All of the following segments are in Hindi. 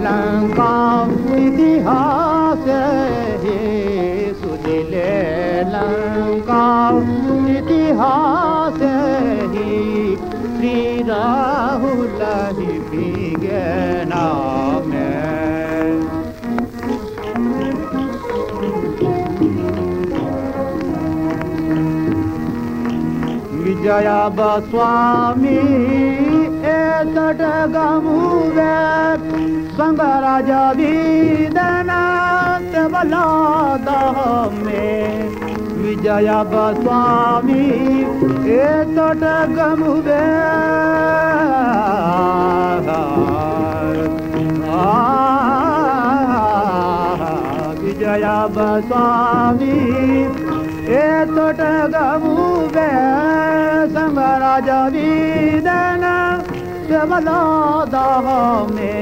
लंका इतिहास हे सुदिले लंका इतिहास ही श्री राहुल बिगना विजया बस्वामी ए तट गमुदा संग राजा विदनाथ बलादह में। विजया स्वामी ए तोट गमुबे विजया स्वामी ए तोट गमुबे संग राजा विदनाथ बलादह में।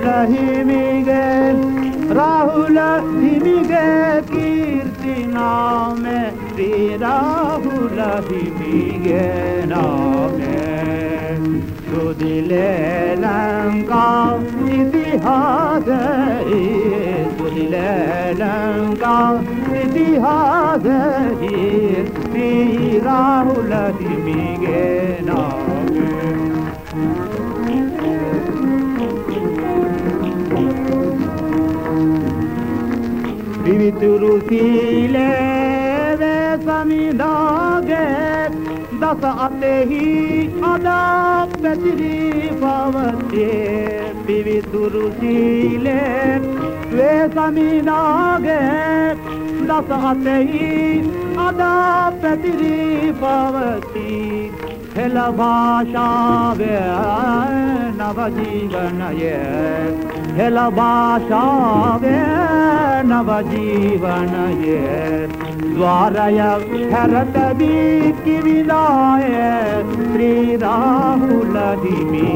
ರಾಹುಲ ಹಿಮಿಗೆ ರಾಹುಲ ಹಿಮಿಗೆ ಕೀರ್ತಿ ನಾಮೆ ಶ್ರೀ ರಾಹುಲ ಹಿಮಿಗೆ ನಾಮೆ ಸುದಿಲೆ ಲಂಕಾ ಇತಿಹಾಸ ಸುದಿಲೆ ಲಂಕಾ ಇತಿಹಾಸ ಶ್ರೀ ರಾಹುಲ ಹಿಮಿಗೆ ನಾಮೆ පිවිතුරු සීලේද සමිඳාගෙත් දස අතෙහි අදක් පැතිරී පවතේ පිවිතුරු සීලේ වේ සමිඳාගෙත් දස අතෙහි අදා පැතිරී පවතී. हलभाषा नव जीवनय हेलभाषा नव जीवनय द्वारबी क्रिलाय त्रिराहु नदीमि